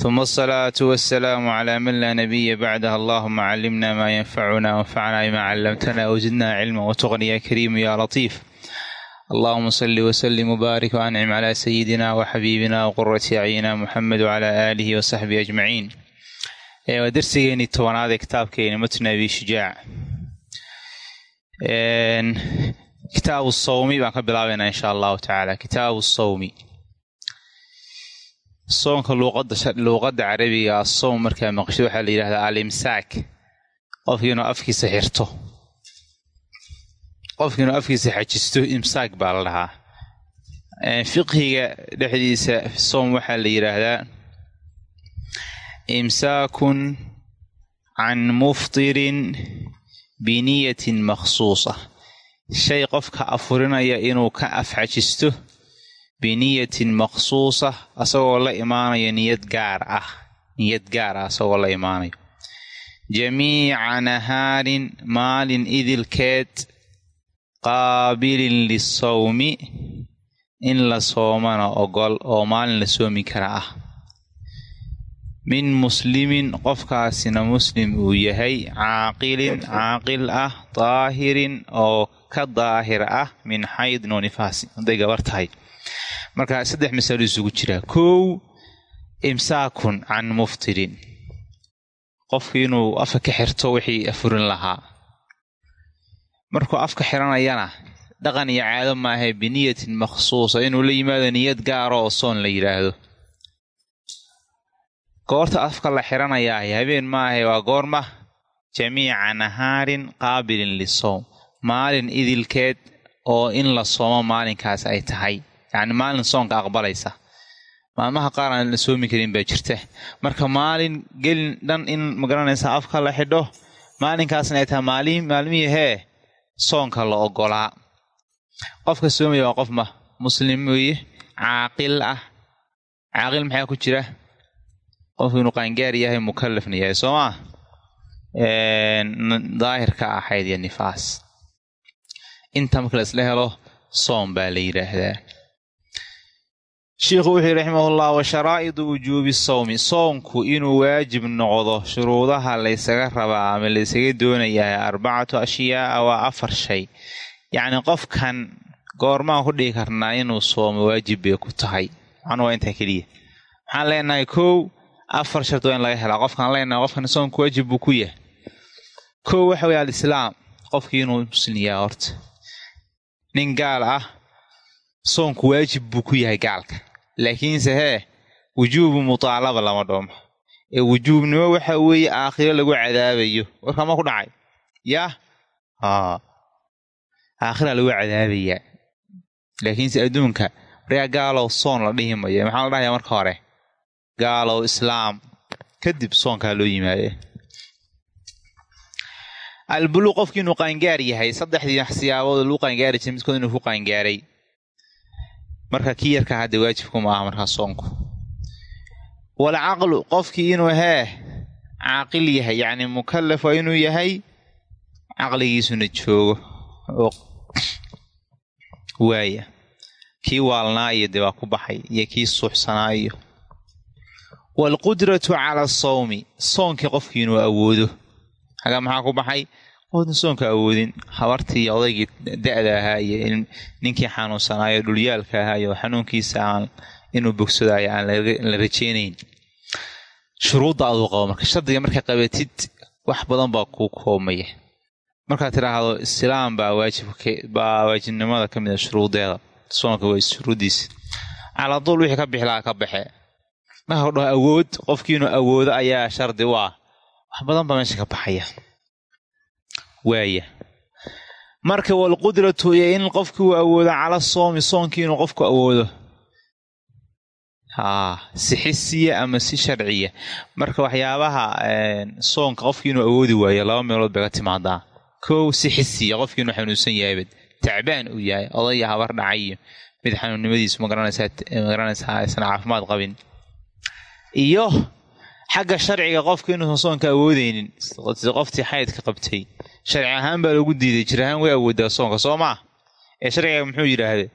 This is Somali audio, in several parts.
uma asalaatu wasalaamu calaa man laa nabiya bacdaha allahuma callimna maa yanfacuna wanfacnaa bimaa callamtana wzidnaa cilma watuqni ya kariimu ya latiif allahuma salli wasalim wbaarik waancim calaa sayidina waxabiibina waqurati acyina muxamed wacalaa aalihi wasaxbihi ajmaciin waa darsigeenii tobanaad ee kitaabkeeni matn abi shujaac kitaabu sawmi baan ka bilaabaynaa insha allahu tacaala kitaabu sawmi soonka luuqadda carabiga asowm markaa maqshid waxaa la yidhahdaa alimsaak qofkiinuu afkiisa xirto. Qofkiinuu afkiisa xajisto imsaak baa la dhahaa fiqhiga dhexdiisa sowm waxaa la yidhaahdaa imsaakun can muftirin biniyatin makhsuusa. Shay qofka afurinaya inuu ka afxajisto biniyatin maqsuusa asagoo la imaanayo niyad gaar ah. Niyad gaar ah asagoo la imaanayo. Jamiica nahaarin maalin idilkeed qaabilin lisawmi in la soomana ogol oo maalin la soomi kara ah. Min muslimin qofkaasina muslim uu yahay caaqilin caaqil ah daahirin oo ka daahir ah min xaydin oo nifaasin hadday gabar tahay marka saddex masalo isugu jiraa kow imsaakun can muftirin. Qofku inuu afka ka xirto wixii afurin lahaa. Markuu afka xiranayana dhaqan iyo caado maahae biniyatin makhsuusa. Inuu la yimaado niyad gaaro oo soon la yidhaahdo goorta afka la xiranayaahy habeen maahae waa goorma jamiica nahaarin qaabilin lisowm maalin idilkeed oo in la soomo maalinkaas ay tahay yacni maalin soonka aqbalaysa. Maalmaha qaar aan la soomi karin baa jirta marka maalin gelin dhan in magaranaysa afka la xidho maalinkaasna ay tahay maalin maalmihii soonka la ogolaa qofka soomaya waa qof ma muslim weeye caaqil ah. Caaqil maxaa ku jira? Qofku inuu qaangaar yahay mukallafna yahay soo maa daahirka ahayd iyo nifaas. Inta marka la isla helo soom baa la yidhaahdaa sheikhu wuxuu yihi raximahullah wa sharaa'idu wujuubi sawmi soomku inuu waajib noqdo shuruudaha laysaga rabaa ama laysaga doonayaa arbacatu ashyaaa waa afar shay. Yacni qofkan goormaan ku dhigi karnaa inuu soomo waajib bay ku tahay. Macnuu waa intaa keliya. Maxaan leenahay kow afar shart waa in laga helaa. Qofkaan leenahay qofkan soomku waajib buu ku yahay. Kow waxa weye alislaam qofkii inuu muslim horta. Nin gaal ah soonku waajib buu ku yahay gaalka laakiinse hee wujuubu mutaalaba lama dhoomo. Ee wujuubnimo waxa weeye aakhiro lagu cadaabayo. Warkama ku dhacay? Yah aakhira lagu cadaabayaa. Laakiinse adduunka waryaa gaalow soon la dhihi mayo maxaa la dhahayaa marka hore? Gaalow islaam. Kadib soonkaa loo yimaade albuluu qofkii inuu qaangaar yahay saddexdii siyaabood lagu qaangaari jiray midkood inuu ku qaangaaray marka kii yarkaa hadda waajibku ma aha markaa soonku. Walcaqlu qofkii inuu hee caaqil yahay yacni mukallaf waa inuu yahay caqligiisuna joogo. Oo waaya. Kii waalnaa iyo dee waa ku baxay iyo kii suuxsanaa iyo waalqudratu cala asawmi soonkii qofkii inuu awoodo. Hagaa maxaa ku baxay qofna soonka awoodin habartii odaygii da-da ahaa iyo ninkii xanuunsanaayo dhulyaalka ahaa iyo xanuunkiisa aan inuu bogsadaayo aan la rajeynayn shuruudda aduu qabo marka shardiga markaa qabatid wax badan baa kuu koobmaya markaad tidhaahdo islaam baa waajibbaa waajibnimada ka mid a shuruudeeda soonka waa shuruuddiisa caladuul wixii ka bixi lahaa ka baxe. Marka dhaho awood qofkiinu awoodo ayaa shardi u ah. Wax badan baa meesha ka baxaya waaya marka walqudratu iyo in qofkii uu awoodo cala soomi soonkii inuu qofku awoodo. Haa si xisiya ama si sharciya. Marka waxyaabaha soonka qofkii inuu awoodi waayo laba meelood bay ka timaadaa kow si xisiya qofkii inuu xanuunsan yahaybad tacbaan uu yahay odaya habar dhacayiyo mid xanuunnimadiisu ma garanaysaa aysan caafimaad qabin. Iyo xagga sharciga qofka inuusan soonka awoodeynin qoftii xaydka qabtay. Sharci ahaan baa lagu diiday jir ahaan way awoodaa soonka soo maa ee sharciga muxuu yidhaahde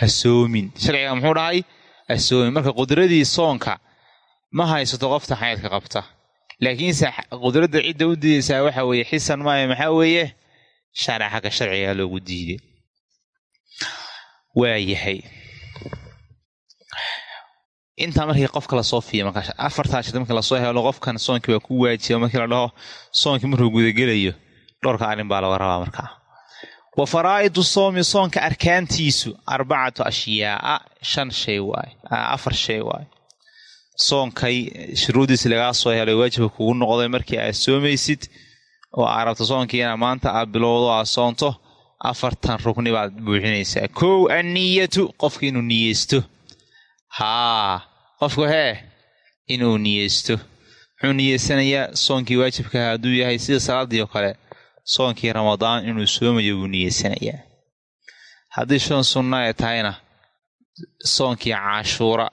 hasoomin sharciga muxuu dhahay? Hasoomin marka qudradii soonka ma haysato qofta xaydka qabta. Laakiinse qudradda cidda u diidaysaa waxa weeye xisan maayo maxaa weeye? Sharci xagga sharciga loogu diiday. Waayahay intaa markii qofka la soo fiiya markaa afartaa shid markii la soo helo qofkan soonkii baa ku waajiba markii la dhaho soonkii markuu gudagelayo dhowrka arrin baa laga rabaa markaa. Wa faraa'idu soomi soonka arkaantiisu arbacatu ashyaaa shan shay waay afar shay waay. Soonkay shuruudiisi lagaa soo helay waajibka kugu noqday markii aad soomaysid oo aad rabto soonkii inaad maanta aad bilowdo aad soonto afartan rugni baad buuxinaysaa. Kow anniyatu qofka inuu niyeysto haa qofku hee inuu niyeysto. Muxuu niyeysanayaa soonkii waajibkaha hadduu yahay sida salaadii oo kale. Soonkii ramadaan inuu soomayo buu niyeysanayaa haddii shan sunna ay tahayna soonkii caashuura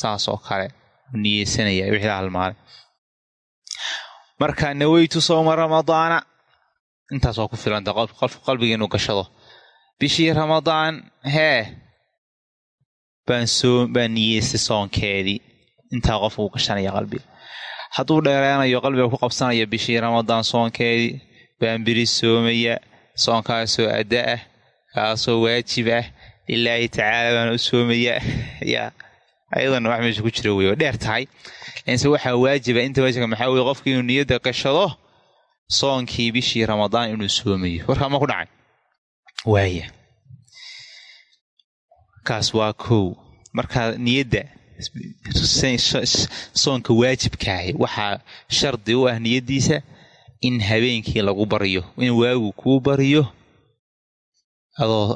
saas oo kale uu niyeysanayaa wixii la halmaalay marka naweytu sooma ramadaana. Intaas ku filanta qofka qalbiga inuu gashado. Bishii ramadaan hee baan niyeystay soonkeedii intaa qofka u gashanaya qalbiga hadduu dheereynayo qalbiga ku qabsanaya bishii ramadaan soonkeedii baan biri soomaya soonkaasoo adda ah kaasoo waajib ah lilaahi tacaala baan u soomaya yaa ayadana wax meesha ku jira wey waa dheer tahay lakinse waxaa waajiba inta waajibka maxaa weye qofka inuu niyadda gashado soonkii bishii ramadaan inuu soomayo warkaa ma ku dhacay waaya kaas waa kow. Markaa niyadda soonka waajibkaahi waxaa shardi u ah niyaddiisa in habeenkii lagu baryo in waagu kuu baryo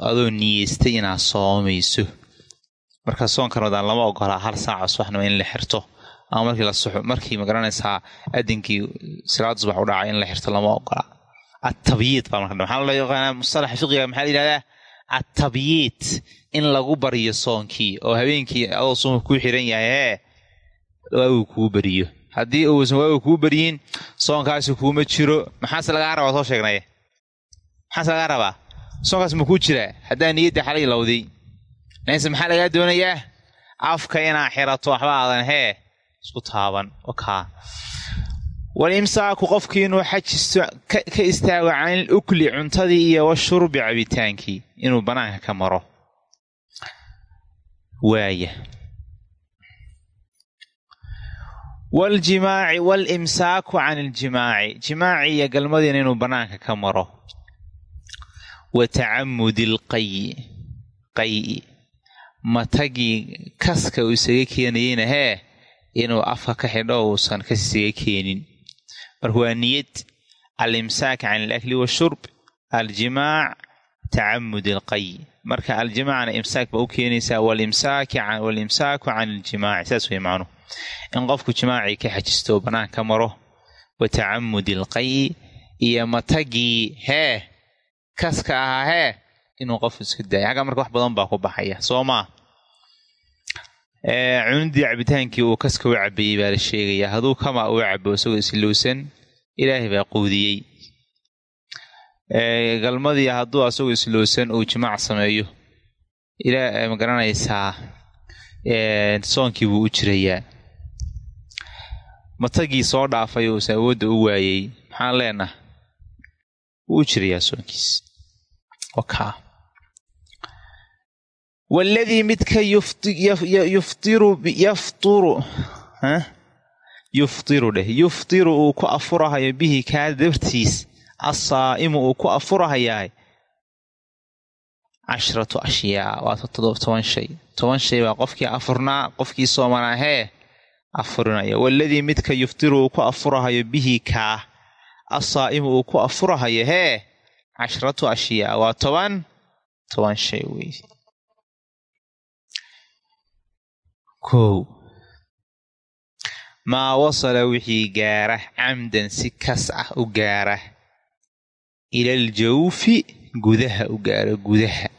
adoo niyeystay inaad soomayso. Marka soonka ramadaan lama ogolaa hal saaca subaxnimo in la xirto. Ama markii la suxo markii ma garanaysaa adinkii salaada subax u dhacay in la xirto lama ogolaa attabyiid baa marka maxaa loo yaqaanaa? Mustalaxa fiqiga maxaa la yidhahdaa? Attabyiid in lagu baryo soonkii oo habeenkii adoo soonka kuu xiran yahay hee waagu kuu beriyo haddii uusan waagu kuu beryin soonkaasi kuuma jiro. Maxaase lagaa rabaa soo sheegnay? Maxaase lagaa rabaa soonkaas ma kuu jiraa haddaa niyadda xalay lawday. Lakinse maxaa lagaa doonayaa? Afka inaa xirato waxba aadan hee isku taaban okaa. Wal imsaaku qofkii inuu xajisto ka istaago canil ukli cuntadii iyo washurbi cabitaankii inuu bannaanka ka maro waaya waljimaaci walimsaaku can iljimaaci jimaaci. Iyo galmadiina inuu bannaanka ka maro. Wa tacamudi alqayi qayi matagii kaska uu isaga keenayeyna hee inuu afka ka xidho uusan kas isaga keenin. Marka waa niyad. Alimsaak can alakli washurb aljimaac tacamud alqay marka aljimaacna imsaak ba u keenaysaa walimsaaku can iljimaaci saas way macnuhu in qofku jimaacii ka xajisto bannaan ka maro wa tacamudi alqayi iyo matagii hee kaska ahaa hee inuu qofku iska daayo xagga marka wax badan baa ku baxaya soo maa cunidii cabitaankii uu kaska u cabeeyey baa la sheegayaa hadduu cabo isagoo islowsan ilaahay baa quudiyey galmadii hadduu asagoo islowsan uu jimaac sameeyo. Ma garanaysaa soonkii buu u jirayaa. Matagii soo dhaafay uusan awoodda u waayey maxaan leenaha wuu u jirayaa soonkiis. Wakaa waladii midka yuftiru yafturu yuftiru dheh. Yuftiru uu ku afurahayo bihi kaa dartiis assaa'imu uu ku afurahayaa cashratu ashyaa waa toban shay toban shay baa qofkii afurnaa qofkii soomanaa hee afurinaya waladii midka yuftiru uu ku afurahayo bihi kaa assaa'imu uu ku afurahayo hee cashratu ashyaa waa toban toban shay wey kow maa wasala wixii gaara camdan si kas ah u gaara ilal jawfi gudaha u gaara gudaha.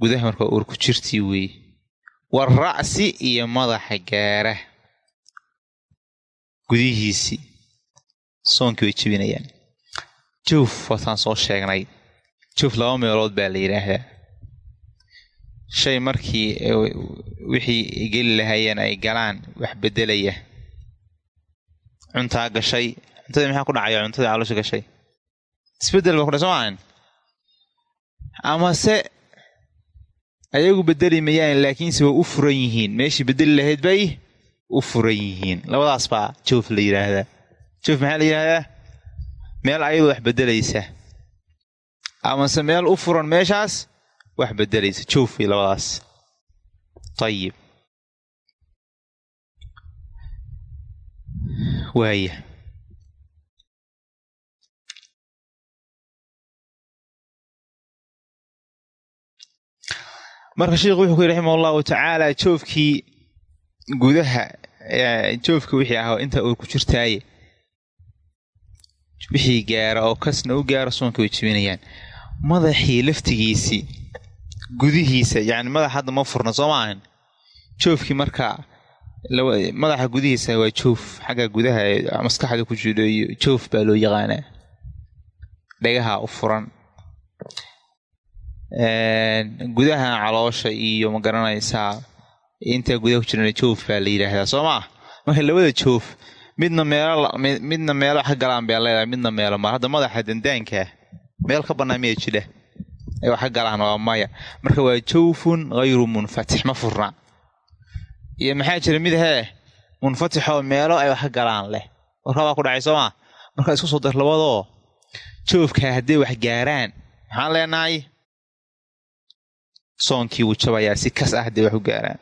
Gudaha markaa uur ku jirtii weeye wara'si iyo madaxa gaara. Gudihiisii soonkii way jebinayaan jawf waataan soo sheegnay. Jawf laba meelood baa la yidhaahdaa. Shay markii wixii geli lahaayeen ay galaan wax bedelaya cuntaa gashay cuntadii maxaa ku dhacaya cuntadii caloosha gashay isbeddel ba kudhay soo maahan amase ayagu bedeli mayaan laakiinse way u furan yihiin meeshii bedeli lahayd bay u furan yihiin labadaas baa joof la yidhaahdaa joof maxaa la yidhaahdaa meel ayadu wax bedelaysa amase meel u furan meeshaas wax bedelaysa joofay labadaas ayib waaya marka sheikhu wuxuu ku yidhi raximah allahu tacaala joofkii gudaha joofka wixii ah intaa uur ku jirtaaye wixii gaara oo kasna u gaara soonka way jebinayaan. Madaxii laftigiisii gudihiisa yani madax hadda ma furna soo maahan joofkii markaa madaxa gudihiisa waa joof xagga gudaha maskaxda ku jiro joof baa loo yaqaanaa. Dhagaha u furan gudaha caloosha iyo ma garanaysaa intaa gudaha ku jirana joof baa la yidhaahdaa soo maa marka labada joof midna meelo midna meelo wax ka galaan baa leedahay midna meelo ma hadda madaxa dandaankaa meel ka bannaan miya jidha ay wax ka galaan waa maya. Marka waa jawfun hayru munfatix ma furna. Iyo maxaa jira mid hee munfatixoo meelo ay wax ka galaan leh warkabaa ku dhacay soo maa marka isku soo dar labadoo joofkaa hadday wax gaaraan maxaan leenahay soonkii wuu jabayaa si kas ah hadday wax u gaaraan.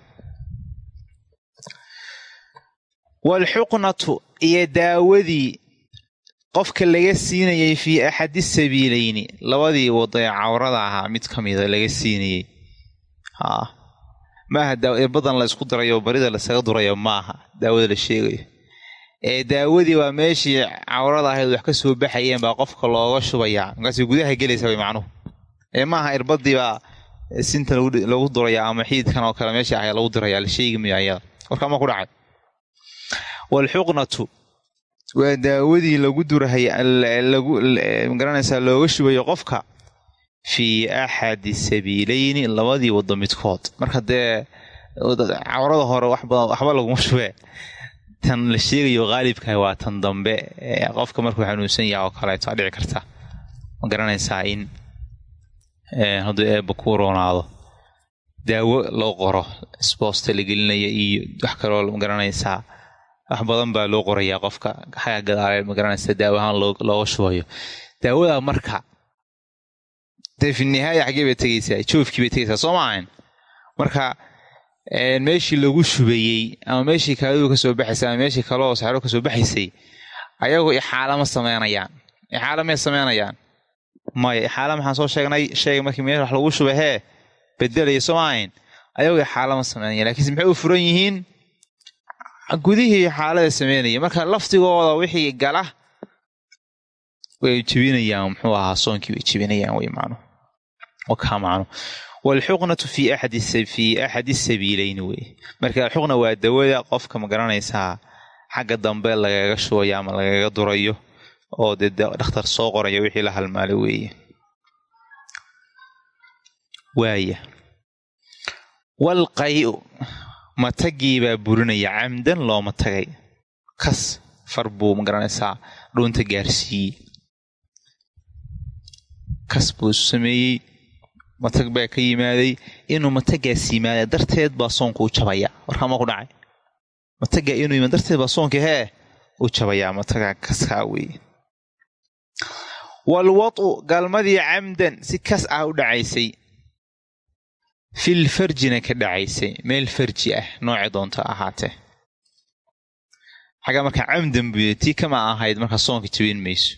Waalxuqnatu iyo daawadii qofka laga siinayay fii axadi sabiilayni labadii wado ee cawrada ahaa mid ka mida laga siinayey haa. Maaha badan la ysku darayo barida lasaga durayo maaha daawada la sheegayo. Ee daawadii waa meeshii cawrada ahayd wax ka soo baxayeen baa qofka looga shubayaa markaas gudaha gelaysa way macnuhu. Ee maaha irbadii baa sinta lagu duraya ama xiidkan oo kale meeshii ahay lagu diraya la sheegi mayo ayada warkaama ku dhacay? Waalxuqnatu waa daawadii lagu durahay ma garanaysaa looga shubayo qofka? Fii axadi sabiilayni labadii wado midkood. Marka dee cawrada hore waxba laguma shubee tan la sheegayo qaalibkaha waa tan dambe. Qofka markuu xanuunsan yaha oo kaleeto dhici karta. Ma garanaysaa in hadduu eebba ku roonaado daawo loo qoro sboosta la gelinaya iyo wax kaloo ma garanaysaa. Wax badan baa loo qorayaa qofka xagga gadaale ma garanaysaa daawo ahaan looga shubayo daawada marka dee fi nihaaya xaggee bay tegaysaa joofkii bay tegaysaa soo maahan marka meeshii lagu shubayey ama meeshii kaaduu ka soo baxaysay ama meeshii kaleoo saxro ka soo baxaysay ayagu ixaala ma sameynayaan. Ixaala may sameynayaan maya ixaala maxaan soo sheegnay? Sheegay markii meel wax lagu shubay hee bedelaya soo maahayn ayagu ixaala ma sameynaya lakiinse maxay u furan yihiin? Gudihii xaalada sameynaya marka laftigooda wixii gala way jebinayaan muxuu ahaa soonkii way jebinayaan way macnu wakaa macnu waalxuqnatu fii axadifii axadi sabiileyni wey. Marka alxuqna waa dawada qofka ma garanaysaa xagga dambe lagaga shubayo ama lagaga durayo oo dee dhakhtar soo qoraya wixii la halmaalo weeye. Waaya walqayu matagii baa burinaya camdan looma tagay. Kas far buu ma garanaysaa dhuunta gaarsiiyey. Kas buu isu sameeyey matag baa ka yimaaday inuu matagaas yimaada darteed baa soonku u jabaya. Warkama ku dhacay. Matagaa inuu yimaad darteed baa soonka hee u jabayaa mataga kaskaa weeye walwadu galmadii camdan si kas ah u dhacaysay. Fil farjina ka dhacaysay meel farji ah noocay doonta ahaatee xagga markaa camdan buy tii kama ahayd markaa soonka jabin mayso.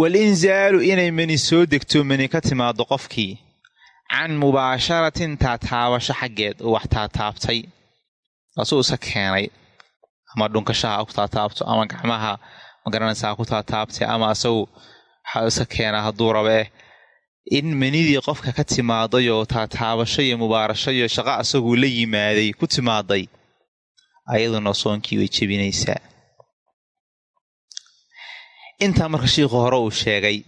Walinzaalu inay mani soo degto mani ka timaado qofkii. Can mubaasharatin taataabasho xaggeed oo wax taataabtay asuu isa keenay ama dhunkashaha ha ku taataabto ama gacmaha magaranaysa ha ku taataabtay ama asagu waxaa isa keenaa hadduu rabee in manidii qofka ka timaaday oo taataabasho iyo mubaarasho iyo shaqo asaguu la yimaaday ku timaaday ayaduna soonkii way jebinaysaa. Intaa marka shiikhu hore uu sheegay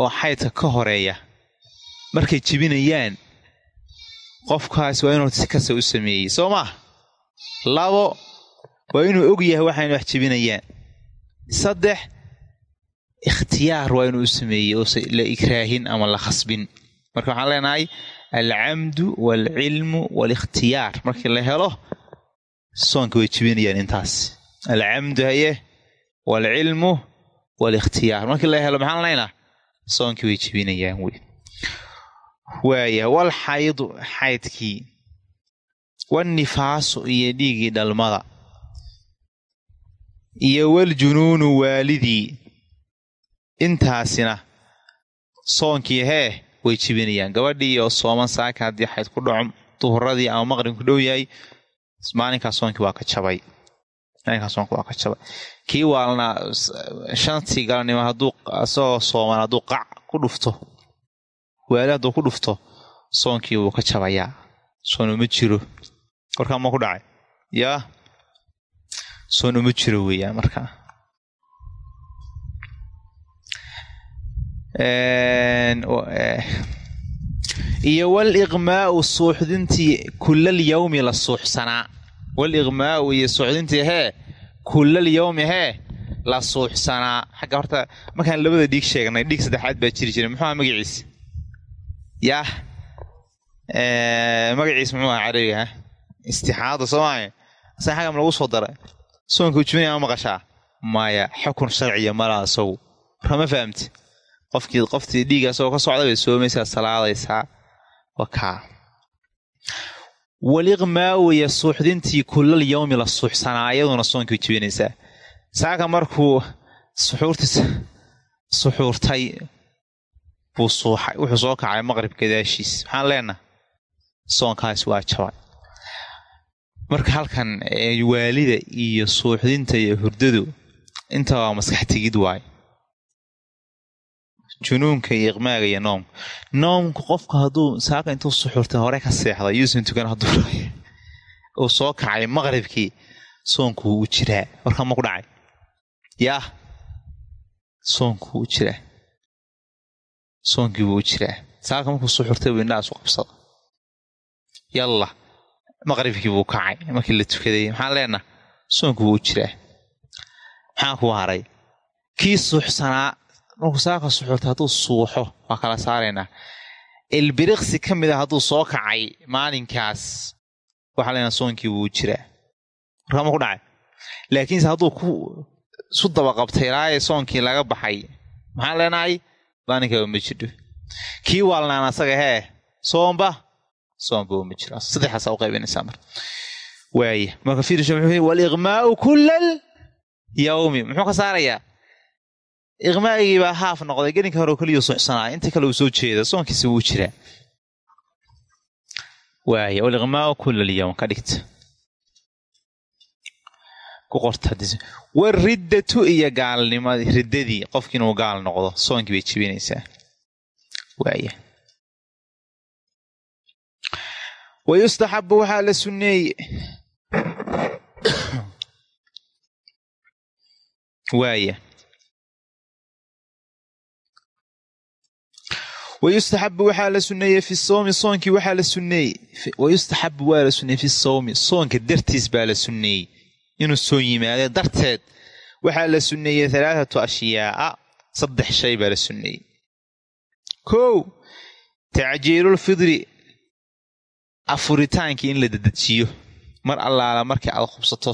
oo xaydka ka horreeya markay jebinayaan qofkaas waa inuu si kasta u sameeyey. Soo maa labo waa inuu og yahay waxayna wax jebinayaan saddex ikhtiyaar waa inuu u sameeyey oo la ikraahin ama la khasbin. Marka waxaan leenahay alcamdu waalcilmu waalikhtiyaar markii la helo soonka way jebinayaan intaas. Alcamdu haye waalcilmu waalikhtiyaar markii la helo maxaan leynaa soonkii way jebinayaan wey. Waaya wal xaydu xaydkii wannifaasu iyo dhiiggii dhalmada iyo waljunuunu waalidii. Intaasina soonkii hee way jibinayaan. Gabadhii oo sooman saaka haddii xayd ku dhaco duhuradii ama maqrib ku dhow yahay maalinkaas soonkii waa ka jabay. Maalinkaas soonki waa ka jabay. Kii waalna shantii galnimo hadduu isagoo sooman hadduu qac ku dhufto waali hadduu ku dhufto soonkii wuu ka jabayaa. Soon uma jiro. Warkaa ma ku dhacay. Yaa soon uma jiro weeyaan markaa iyo waliqmaau suuxdintii kullal yawmi la suuxsanaa. Waliqmaau iyo suuxdintii hee kullal yawmi hee la suuxsanaa. Xagga horta markaan labada dhiig sheegnay dhiig saddexaad baa jiri jiray. Muxuu aha magaciisa yaah. Magaciisa muxuu aha carabiga istixaada soo maayo asaga xagam lagu soo daray soonka ujminaya ma maqashaa? Maya xukun sharciya malaa isagu warkama fahamti? Qofkii qoftii dhiiga asagoo ka socda bay soomaysaa salaadaysaa. Wakaa. Waliqmaawaya suuxdintii kullal yawmi la suuxsanaa iyaduna soonkii jibinaysaa. Saaka markuu suxuurtiis suxuurtay buu suuxay wuxuu soo kacay maqrib gadaashiis maxaan leenaha soonkaasi waa jabay marka halkan waalida iyo suuxdinta iyo hurdadu inta waa maskax tegid waayo junuunka iyo iqmaaga iyo noomka. Noomku qofka hadduu saaka intuu suxuurtay hore ka seexday yuusan tukan hadduu uu soo kacay maqribkii soonku wuu jiraa. Warkaa ma ku dhacay? Yaah soonku wuu jiraa. Soonkii wuu jiraa. Saaka markuu suxuurtay buu indhahaas u qabsada yalla maqribkii buu kacay markii la tukaday maxaan leenaha soonku wuu jiraa maxaa ku haray kii suuxsanaa markuu saaka suxuurtay hadduu suuxo waa kala saaraynaa ilbiriqsi ka mid a hadduu soo kacay maalinkaas waxaa leenaha soonkii wuu jiraa warkama ku dhacay. Laakiinse hadduu ku isu dabaqabtay ilaahay soonkii laga baxay maxaan leenahay? Maalinkaa uma jidho kii waalnaan asaga hee soomba soomba uma jiro saddexaasa u qaybinaysaa marka waaya marka fiirisha muxuu waliqmaau kullal yawmi. Muxuu ka saarayaa? Iqmaagii baa haaf noqday. Gelinka hore keliyu suxsanaa inta kale uu soo jeeda soonkiisa wuu jiraa. Waaya waliqmaau kullal yawm. Ka dhigta. Ku qorta wariddatu iyo gaalnimadii riddadii qofki inuu gaal noqdo soonkii bay jibinaysaa. Waaya wayustaxabu waxaa la sunneeye waaya wayustaxabu waxaa la sunneeyey fi soomi soonkii waxaa la sunneeyey. Wayustaxabu waa la sunneeyey fi soomi soonka dartiis baa la sunneeyey. Inuu soon yimaado darteed waxaa la sunneeyey halaathatu ashyaaa saddex shay baa la sunneeyey. Kow tacjiilulfidri afuritaankii in la dedejiyo mar allaala markii aad hubsato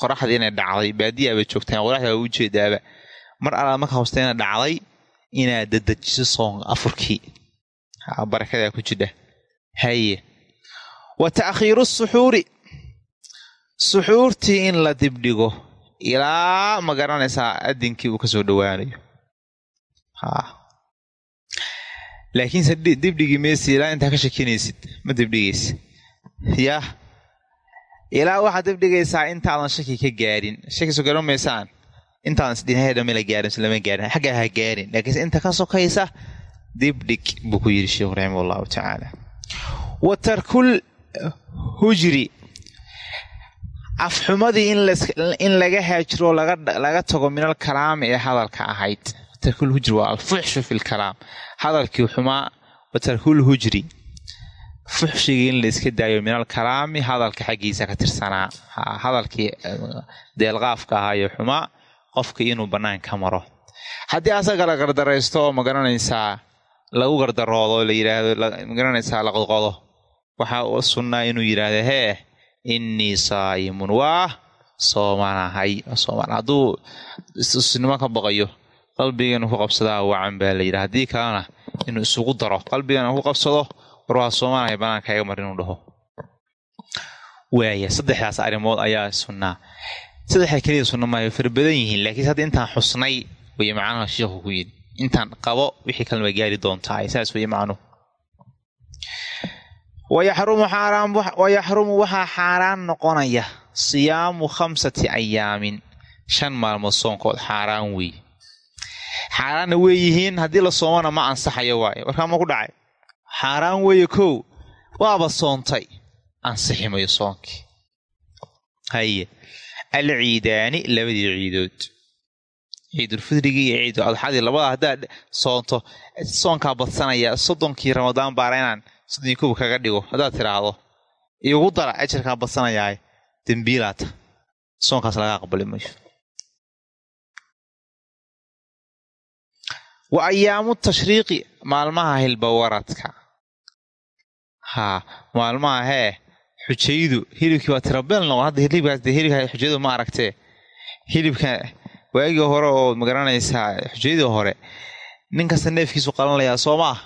qoraxdii inay dhacday baadiyaaba joogtaan qoraxda waa ujeedaaba mar allaala markaa hubsata inay dhacday inaad dedejiso soon afurkii. Barakadaa ku jidha haye wa ta'khiiru suxuuri. Suxuurtii in la dibdhigo ilaa ma garanaysaa adinkii uu ka soo dhowaanayo laakiinse dibdhigi maysi ilaa intaa ka shakinaysid ma dibdhigaysa yah. Ilaa waxaad dibdhigaysaa intaadan shaki ka gaarin. Shakiso garan maysaan? Intaadan isdhinahedha mala gaarin lama gaarin. Xaggaa ha gaarin. Laakiinse inta ka sokaysa dibdhig buu ku yidhi sheekhu raximah allahu tacaala wa tarkul hujri. Afxumadii in laga haajiro laga tago minal kalaami ee hadalka ahayd tarkul hujri waa alfuxshu fi lkalaam hadalkii xumaa wa tarkul hujri fuxshigii in la iska daayo minal kalaami hadalka xaggiisa ka tirsanaa. Hadalkii deelqaafka ahaayo xumaa qofka inuu bannaan ka maro. Haddii asaga la gardaraysto oo ma garanaysaa lagu gardaroodo la yidhaahdo ma garanaysaa la qodqodo? Waxaa sunnaa inuu yidhaahdo hee innii saayimun waa soomanahay sooman hadduu isnimo ka baqayo qalbigeenu ku qabsadaa wacan baa la yidhaha. Haddii kalena inuu isugu daro qalbigeena ku qabsado war waa soomanahay banaanka iga mar inuu dhaho. Waaya saddexdaas arrimood ayaa sunnaa saddexda keliya sunna maayo fara badan yihiin laakiin hadda intaan xusnay way macnaha sheikhu ku yidhi. Intaan qabo wixii kalena way gaari doontaa. Saas way macnuhu wayaxrumu waxaa xaaraan noqonaya siyaamu khamsati ayaamin shan maalmood soonkood xaaraan weeye xaaraanna wey yihiin haddii la soomana ma ansaxayo waaye warkaa ma ku dhacay. Xaaraan weeye kow waaba soontay. Ansixi mayo soonkii haye. Alciidaani labadii ciidood. Ciidulfidrigii iyo ciidul adxadii labada haddaad soonto. Soonkaa badsanaya soddonkii ramadaan baara inaan soddon kow kaga dhigo haddaad tidhaahdo. Iugu dara ajarkaa badsanayaa dembiilaata soonkaas laga aqbali mayo wa ayaamu tashriiqi maalmaha hilbawaradka haa maalmaha hee xujaydu hilibkii waa tirabeel noqon hadda hilibkaas de hilibka xujayadu ma aragtee hilibka waagii hore oo ma garanaysaa xujayadii hore nin kasta neefkiisu qalanlayaa soo maah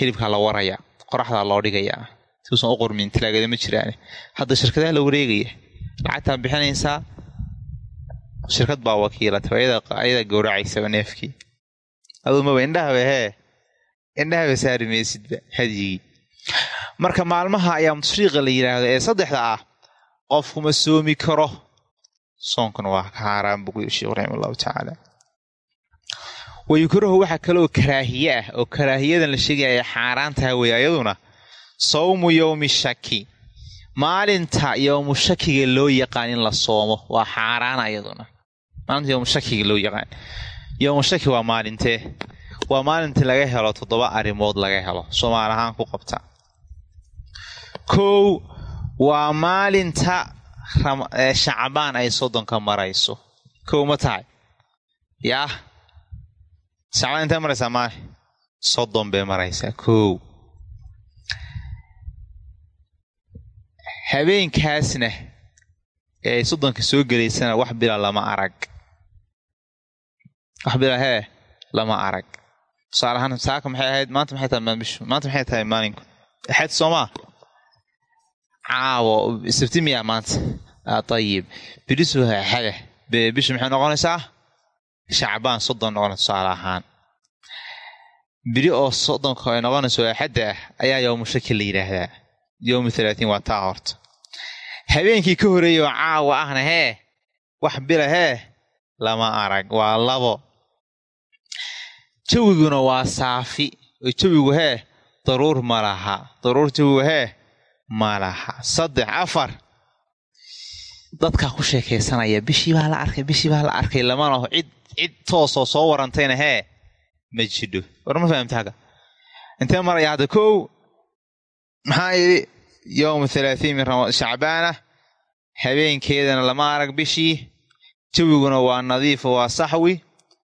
hilibkaa la warayaa qoraxdaa loo dhigayaa siuusan u qormin talaagada ma jiraan. Hadda shirkadaha la wareegaya lacagtaa bixinaysaa? Shirkad baa wakiilatay ayadaa gowracaysaba neefkii adumaba indhahaba hee indhahaba saari maysidba hadyigii marka maalmaha ayaa tashriiqa la yidhaahdo ee saddexda ah qofkuma soomi karo. Soonkuna waa ka haaraan yiri sheekhu raxima allahu tacaala. Wayukrahu waxaa kaleoo karaahiye ah oo karaahiyadan la sheegaya ay xaaraan ayaduna sawmu yowmi shaki. Maalinta yowmu shakiga loo yaqaan in la soomo waa xaaraan ayaduna. Maalinta yowmu shakiga loo yaqaan yowmu shaki waa maalintee waa maalinta laga helo toddoba arrimood laga helo. Soomaal ahaan ku qabta. Kow waa maalinta shacbaan ay soddonka marayso. Kow ma tahay? Yaah shacbaan intay maraysaa? Maali soddon bay maraysaa. Kow. Habeenkaasna ee soddonka soo gelaysana wax bila lama arag wax bila hee lama arag. Tusaale ahaan saaka maxay ahayd? Maanta maxay tahay maabishu maanta maxay tahay maalinku? Axad soomaa caawo sabti miya maanta ayib berisu axada bishu maxay noqonaysaa? Shacbaan soddon noqona tusaale ahaan. Beri oo soddonka ay noqonayso axadda ah ayaa yowmu shaki la yidhaahdaa. Yowmu halaatiin waa taa horta. Habeenkii ka horeeyay oo caawa ahna hee? Wax bila hee? Lama arag. Waa labo jawiguna waa saafi. Oo jawigu hee? Daruur ma laha. Daruur jawigu hee? Ma laha. Saddex afar. Dadkaa ku sheekaysanaya bishii baa la arkay bishii baa la arkay lamanaho cid cid toosoo soo warantayna hee? Ma jidho. War ma fahamta intee maraya hadda kow? Maxaa yidhi? Yowma halaatiin min shacbaana. Habeenkeedana lama arag bishii. Jawiguna waa nadiifo waa saxwi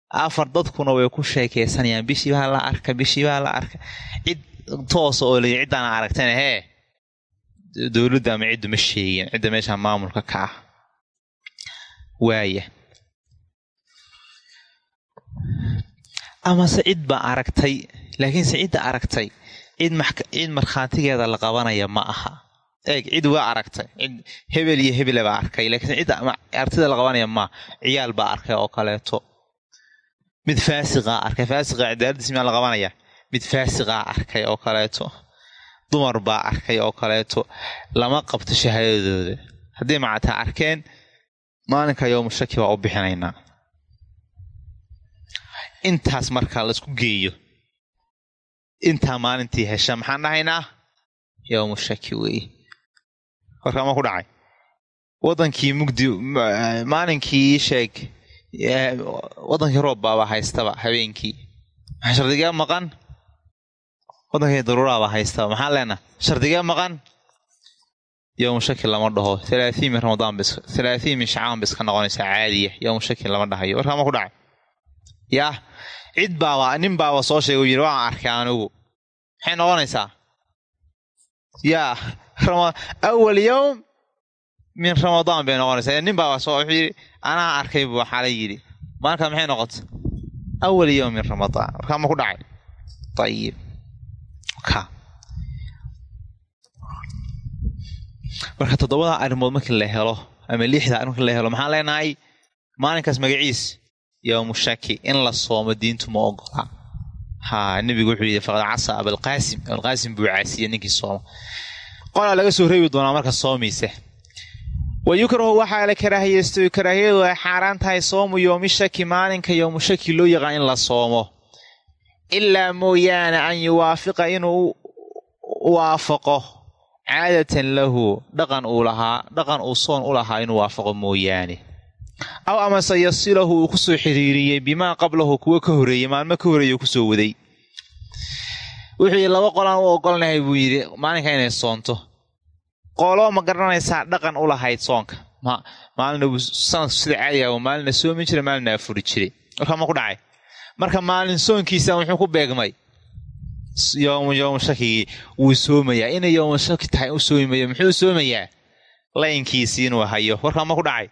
afar dadkuna way ku sheekaysanayaan bishii baa la arka bishii baa la arka. Cid toosa oo lay ciddaana aragtayna hee? Dowladda ama ciddu ma sheegin. Cidda meesha maamulka ka ah. Waaya amase cid baa aragtay laakiinse cidda aragtay cid markhaatigeeda la qabanaya ma aha. Eeg cid waa aragtay. Cid hebel iyo hebela baa arkay laakiin cidda artida la qabanaya maa ciyaal baa arkay oo kaleeto mid faasiqaa arkay faasiqa cadaaladiis miyaa la qabanaya. Mid faasiqaa arkay oo kaleeto. Dumar baa arkay oo kaleeto. Lama qabto shahaadadooda. Haddii macataa arkeen maalinka yowmu shaki baa u bixinaynaa intaas markaa la isku geeyo. Intaa maalintii hesha maxaan dhahaynaa yowmu shaki weeye warkaa ma ku dhacay. Wadankii mugdi maalinkii sheeg wadankii roob baaba haystaba habeenkii. Maxaa shardigee maqan wadankii daruuraaba haystaba maxaan leenaha shardigee maqan? Yowmu shaki lama dhaho halaatiin min ramadaan halaatiin min shacbaan bis ka noqonaysaa caadiya yowmu shaki lama dhahayo. Warkaa ma ku dhacay? Yaa cid baaba nin baaba soo sheega u yidhi waan arkay anigu maxay noqonaysaa? Yaa awal yowm min ramadaan bay noqonaysaa nin baaba soo wuxuu yidhi anaa arkay buu xalay yidhi. Maalinkaa maxay noqotay? Awal yowm min ramadaan warkaa ma ku dhacay? Ayib ka. Marka toddobada arrimood markii la helo ama lixda markii la helo maxaan leenahay? Maalinkaas magaciis yowmu shaki in la soomo diintu ma ogola. Ha nebigu wuxuu yidhi faqad casa abalqaasim abalqaasim buu caasiye ninkii sooma qolaa laga soo reebi doonaa marka soomaysa wa yukrahu waxaa la karaahiyeysto karaahiyadu ay xaaraan tahay soomu yowmi shaki maalinka yowmu shaki loo yaqaan in la soomo. Ilaa mooyaane an yuwaafiqa inuu waafaqo. Caadatan lahu dhaqan uu lahaa dhaqan uu soon u lahaa inuu waafaqo mooyaane. Aw amase yasilahu uu ku soo xiriiriyey bimaa qablahu kuwa ka horeeyey maalmo ka horeeye ku soo waday. Wuxuu yidhi laba qolaan u ogolnahay buu yidhi maalinka inay soonto qolo ma garanaysaa dhaqan u lahayd soonka maalina sanadku sida caadiga maalina soomi jira maalina afuri jiray. Warkaa ma ku dhacay. Marka maalin soonkiisa wuxuu ku beegmay? Yowmu yowmu shakigii wuu soomayaa. Inay yowmu shaki tahay u soomayo muxuu soomayaa? Laynkiisii inuu hayo. Warkaa ma ku dhacay.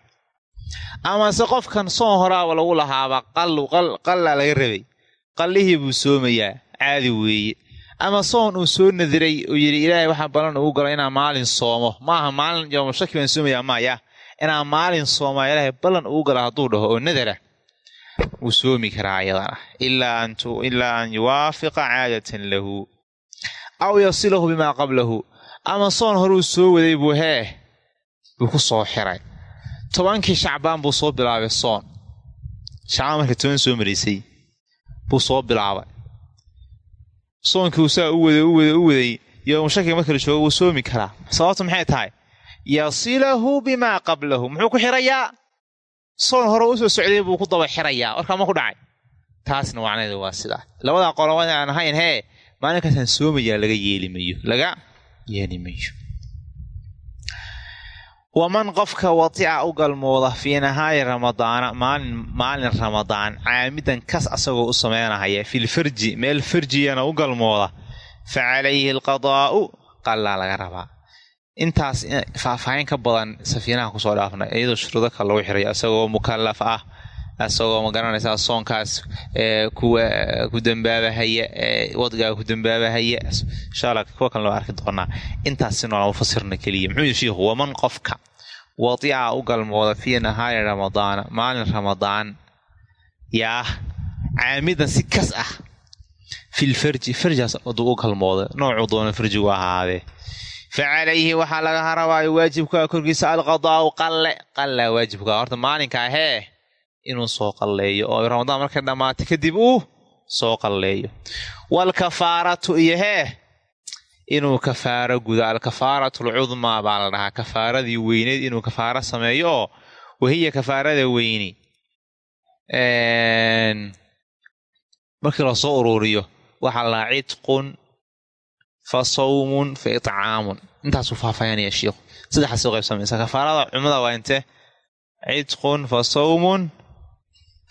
Amase qofkan soon horaaba lagu lahaaba qallaa laga rabay. Qallihii buu soomayaa. Caadi weeye ama soon uu soo nadiray uu yidhi ilaahay waxaa ballan ugu galo inaan maalin soomo. Maaha maalin yowmu shaki baan soomayaa maya inaan maalin soomaa ilaahay ballan ugu gala hadduu dhaho oo nadara wuu soomi karaa ayadana. Ilaa an yuwaafiqa caadatan lahu aw yasilahu bimaa qablahu. Ama soon horuu soo waday buu hee buu ku soo xiray. Tobankii shacbaan buu soo bilaabay soon. Shacbaan marka toban soo maraysay buu soo bilaabay soonkiiu saa u waday u waday u waday yowmu shakiga marka la joogo wuu soomi karaa. Sababta maxay tahay? Yasilahu bimaa qablahu. Muxuu ku xirayaa? Soon hore u soo socday buu ku daba xirayaa. Warkaa ma ku dhacay? Taasna macnaheedu waa sidaa. Labadaa qoloba aan ahayn hee maalinkaasaan soomayaa laga yeeli mayo. Laga yeeli mayo waman qofka watica u galmooda fii nahaari ramadaana maalin ramadaan caamidan kas asagoo u sameynahaya filfarji meel farjiyana u galmooda fa calayhi alqadaa'u qallaa laga rabaa. Intaas faahfaahin ka badan safiinaha ku soo dhaafnay iyadoo shuruudo kale lagu xiray isagoo mukallaf ah isagoo ma garanaysaa soonkaas ku dambaabahaya wadgaa ku dambaabahaya insha alla kuwa kale arki doonaa. Intaas si noola mufasirna keliya. Muxuu shiikhu waman qofka wadica u galmooda fii nahaari ramadaana maalin ramadaan yaah caamidan si kas ah filfarji farjaas aduu u galmooda noocuu doona farjigu ahaadee fa calayhi waxaa laga harabaayo waajibkaa korkiisa alqadaau qalle qallaa waajibkaa horta maalinkaa hee inuu soo qalleeyo. Oo ramadaan markay dhammaatay kadib uu soo qalleeyo. Waalkafaaratu iyo hee inuu kafaaro gudo alkafaaratu alcudmaa baa la dhahaa. Kafaaradii weyneed inuu kafaaro sameeyo oo wahiya kafaarada weyni. Markii la soo uruuriyo waxaa la dhahaa cidqun fa sawmun fa itcaamun. Intaasuu faahfaahinaya shiikhu saddexaas u qaybsamaysa kafaarada cumada waa inte cidqun fa sawmun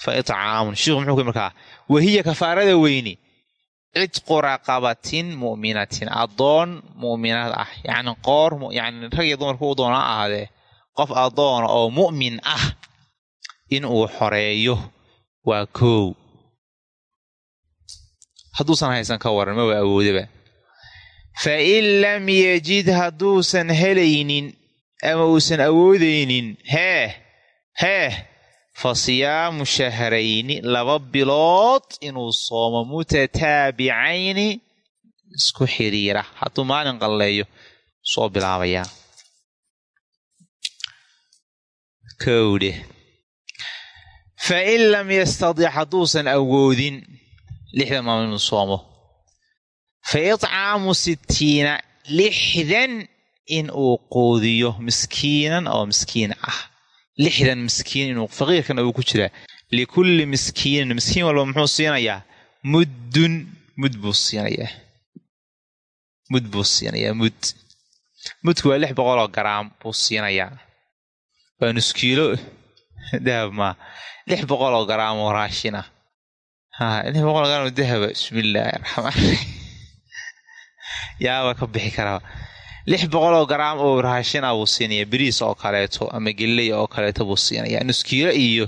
fa itcaamun shiikhu muxuu ku markaa wahiya kafaarada weyni cidqu raqabatin mu'minatin addoon mu'minaad ah yacni qoor yani rag iyo dumarku u doona ahaadee qof addoona oo mu'min ah in uu xoreeyo waa koow hadduusan haysan ka waran ma waa awoodaba fa in lam yejid hadduusan helaynin ama uusan awoodaynin hee hee fa siyaamu shahrayni laba bilood inuu soomo mutataabicayni isku xiriira. Hadduu maalin qalleeyo soo bilaabayaa kowdhe fa in lam yastadic hadduusan awoodin lixdan maalmood inuu soomo. Fa itcaamu sittiina lixdan in uu quudiyo miskiinan oo miskiin ah lixdan miskiin inuu faqiirkana uu ku jiraa likulli miskiinin miskiin walba muxuu siinayaa? Muddun mud buu siinayaa. Mud buu siinayaa mud mudku waa lix boqoloo garaam buu siinayaa. Waa nuskiilo. Dahab maa lix boqoloo garaam oo raashina. Ha lix boqoloo garaam oo dahaba bismillaahi raxmaan yaaba ka bixi karaa lix boqoloo garaam oo raashina buu siinayaa beriis oo kaleeto ama geley oo kaleeto buu siinayaa nuskiilo iyo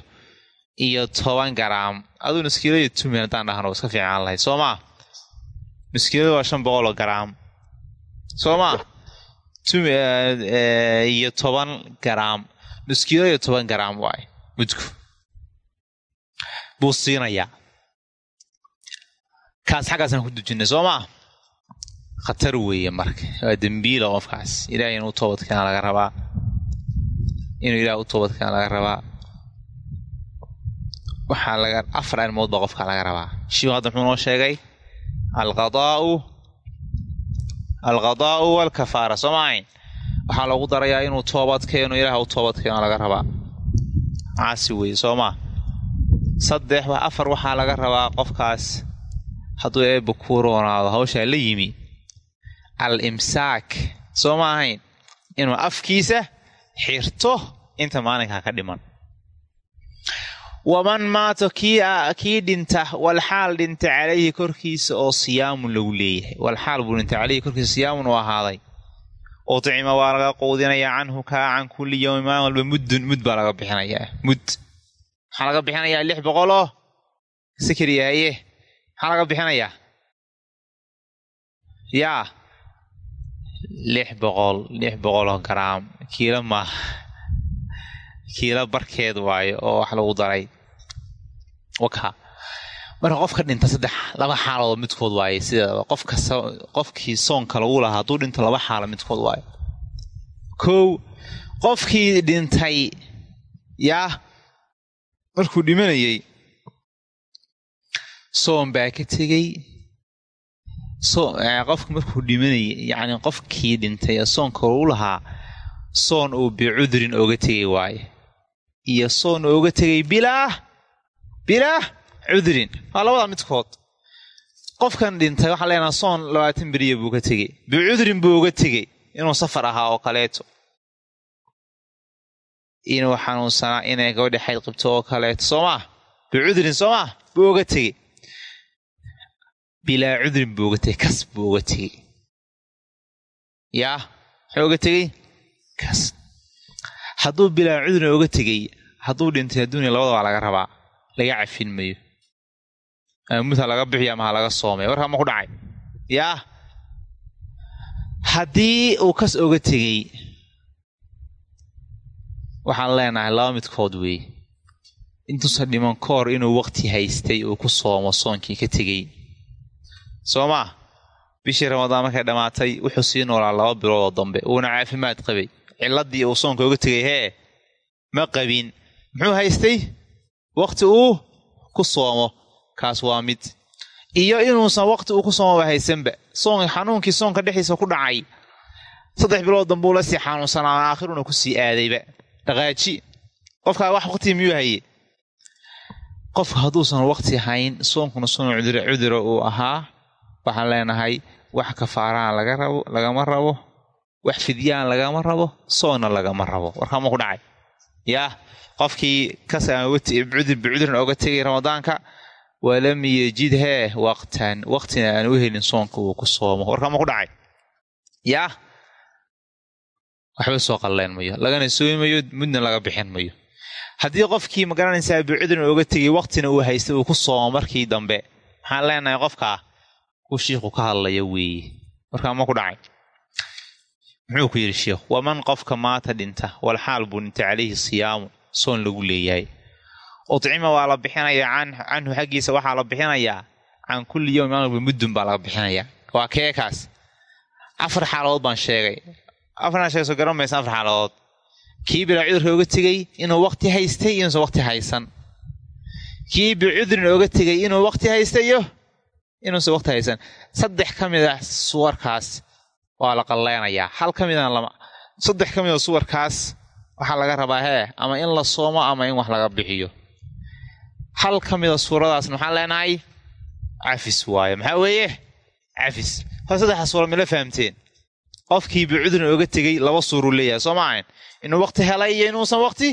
iyo toban garaam aduu nuskiilo iyo tumin haddaan dhahno iska fiicaan lahay. Soo maa nuskiilada waa shan boqoloo garaam soo maa iyo toban garaam nuskiilo iyo toban garaam waay mudku. Buu siinayaa. Kaas xaggaasaan ku dujinay. Soo maa khatar weeye marka. Waa dembiila qofkaas. Ilahay inuu toobadkeena laga rabaa. Inuu ilaah u toobadkeena laga rabaa. Waxaa laga afar arrimood baa qofka laga rabaa. Shiiku muxuu noo sheegay? Alqadaau alqadaa'u walkafaara. Soo maahayn waxaa loogu darayaa inuu toobad keeno ilaah u toobad keeno laga rabaa. Caasi weeye soo maa saddex afar waxaa laga rabaa qofkaas. Hadduu eebba kuu roonaado hawshaa la yimi al imsaak soo ma ahayn. Inuu afkiisa xirto inta maalinkaa ka dhiman. Waman maato kii dhinta walxaal dhinta calayhi korkiisa oo siyaamun lagu leeyahay. Walxaal buu dhinta calayhi korkiisa siyaamun u ahaaday. Udcima waa laga quudinayaa canhu kaa can kulli yowmi maalin walba muddun mud baa laga bixinayaa mud maxaa laga bixinayaa lix boqoloo sikriyahaye maxaa laga bixinayaa? Yaa lix boqol lix boqoloo garaam kiilo maaha kiilo barkeed waayo oo wax lagu daray. Waka. Marka qofka dhinta saddex laba xaalood midkood waaye sideedaba qofka qofkii soonka lagu lahaa hadduu dhinto laba xaalo midkood waayo. Kow qofkii dhintay yaa markuu dhimanayay soon baa ka tegey qofka markuu dhimanayay yacni qofkii dhintay ee soonka lagu lahaa soon uu bicudrin ooga tegay waaye. Iyo soon ooga tegay bilaa bilaa cudrin. Waa labada midkood. Qofkan dhintay waxaa leenaha soon labaatan beriya buu ka tegey bicudrin buu uga tegey inuu safar ahaa oo kaleeto. Inuu xanuunsanaa inay gabadhi xayd qabto oo kaleeto. Soo maa bicudrin soo maa buu uga tegey bilaa cudrin buu uga tegey kas buu uga tegey yaa muxuu uga tegey kas. Hadduu bilaa cudrin uga tegey hadduu dhintay adduunya labadabaa laga rabaa laga cafin mayo. Mudha laga bixiyo ama ha laga soomay warkaa ma ku dhacay. Yaa. Haddii uu kas oga tegey waxaan leenahay laba midkood weeye intuusan dhiman ka hor inuu waqti haystay uu ku soomo soonkii ka tegey soo maa bishii ramadaan markay dhammaatay wuxuu sii noolaa laba biloodoo dambe. Uuna caafimaad qabay. Ciladii uu soonka oga tegay hee ma qabin. Muxuu haystay? Waqti uu ku soomo. Kaas waa mid. Iyo inuusan waqti uu ku soomaba haysanba. Soon xanuunkii soonka dhexdiisa ku dhacay. Saddex bilood dambuu la sii xanuunsanaa aakhiruna ku sii aadayba. Dhaqaaji. Qofkaa wax waqtii miyuu haye qofka hadduusan waqti hayn soonkuna soon cudura uu ahaa waxaan leenahay wax kafaaraan laga rabo lagama rabo wax fidyaan lagama rabo soonna lagama rabo. Warkaama ku dhacay. Yaa qofkii kasbicudrin oga tegay ramadaanka walam yejid hee waqtan waqtina aan u helin soonka uu ku soomo. Warkaama ku dhacay. Yaa waxba soo qalleen mayo. Lagana soomi mayo mudna laga bixin mayo. Haddii qofkii ma garanaysaa bicudrin oga tegay waqtina uu haystay uu ku soomo markii dambe maxaan leenahay qofkaa ku shiikhu ka hadlaya weeye warkaama ku dhacay. Muxuu ku yidhi sheikhu waman qofka maata dhinta walxaal buu dhinta calayhi siyaamu soon lagu leeyahay. Udcima waa la bixinayaa canhu xaggiisa waxaa la bixinayaa can kulli yowm maalba muddun baa laga bixinayaa. Waa keekaas. Afar xaaladood baan sheegay. Afarna sheeg soo garan maysa afar xaaladood. Kii bilaa cudurka oga tegey inuu waqti haystay inuusan waqti haysan. Kii bicudrin oga tegay inuu waqti haystayo inuusan waqti haysan saddex ka mid ah suwarkaas waa la qalleynayaa hal ka midana lama saddex ka mid a suwarkaas waxaa laga rabaa hee ama in la soomo ama in wax laga bixiyo. Hal ka mida suuradaasna maxaan leenahay? Cafis waaye maxaa weeye? Cafis. Hor saddexda suura mila fahamteen? Qofkii bicudrin oga tegey laba suuruu leeyahay soo ma inuu waqti helay iyo inuusan waqti?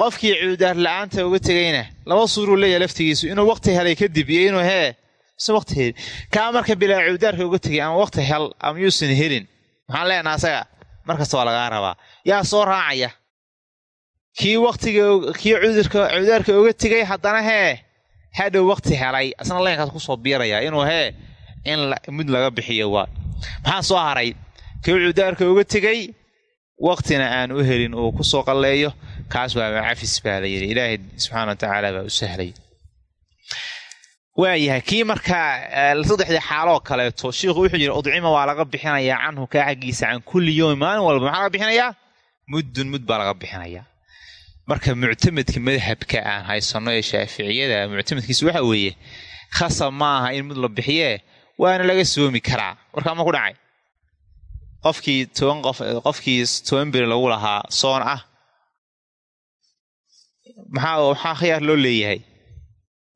Qofkii cuudaar la'aanta uga tegayna laba suuruu leeyahay laftigiisu. Inuu waqti helay kadib iyo inuu hee waqti helin kaa marka bilaa cuudaarka uga tegay ama waqti hel ama yuusan helin. Maxaan leenaha asaga? Markasta waa lagaa rabaa. Yaa soo raacaya. Kii waqtiga kii cuudaarka uga tegay haddana hee hadhow waqti helay. Asna leenkaas ku soo biirayaa inuu hee in mud laga bixiyo waa. Maxaa soo haray. Kii cuudaarka uga tegay waqtina aan u helin uu ku soo qalleeyo kaas waa cafis baa la yidhi. Ilaahay subxaana wa tacaala baa u sahlay waayahay. Kii markaa saddexdii xaaloo kaleeto shiikhu wuxuu yidhi udcima waa laga bixinayaa canhu kaa xaggiisa can kulli yowmin maalin walba maxaa laga bixinayaa? Muddun mud baa laga bixinayaa. Marka muctamadka madhabka aan haysano ee shaaficiyada muctamadkiisa waxa weeye khasab ma aha in mud la bixiyee waana laga soomi karaa. Warkaa ma ku dhacay? Qofkii toban qof qofkii toban beri lagu lahaa soon ah. Maxaa maxaa khiyaar loo leeyahay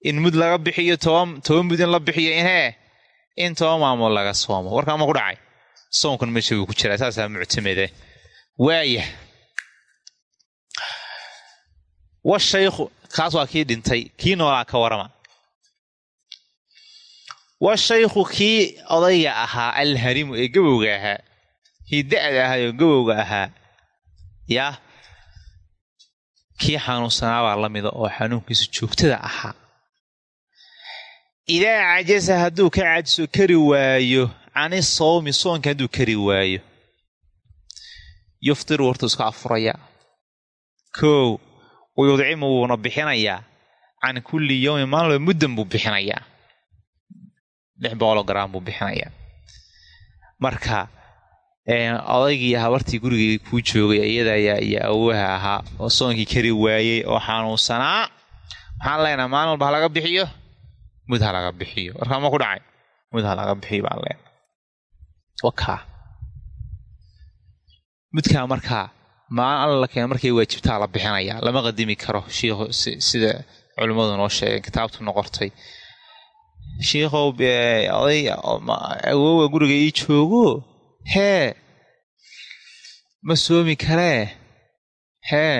in mud laga bixiyo toban mud in la bixiyo inhee in toban maamood laga soomo. Warkaa ma ku dhacay? Soonkan meesha wuu ku jiraa saasaa muctamade waaya washaykhu kaas waa kii dhintay kii noolaa ka warama. Washaykhu kii odayga ahaa alharimu ee gabowga ahaa kii da-da ahaa oo gabowga ahaa yaa kii xanuunsanaabaa la mida oo xanuunkiisu joogtada ahaa idaa cajasa hadduu ka cajiso kari waayo cani sawmi soonka hadduu kari waayo. Yuftiru hortuu iska afuraya. Kow wayudcimu wuuna bixinayaa. Can kulli yowmin maalin walba muddan buu bixinayaa. Lix boqoloo garaam buu bixinayaa. Marka odaygii habartii gurigii kuu joogay iyada ayaa iyo awoha ahaa oo soonkii kari waayey oo xanuunsanaa. Maxaan leenaha maalin walba ha laga bixiyo mud ha laga bixiyo warkaa ma ku dhacay mud ha laga bixiyo baan leenaha wakaa mudkaa markaa maalin alla la keena markay waajibtaa la bixinayaa lama qadimi karo shiikhu sida culimmadu noo sheegeen kitaabtu noqortay shiikhow oday awoowa guriga ii joogo hee ma soomi karee hee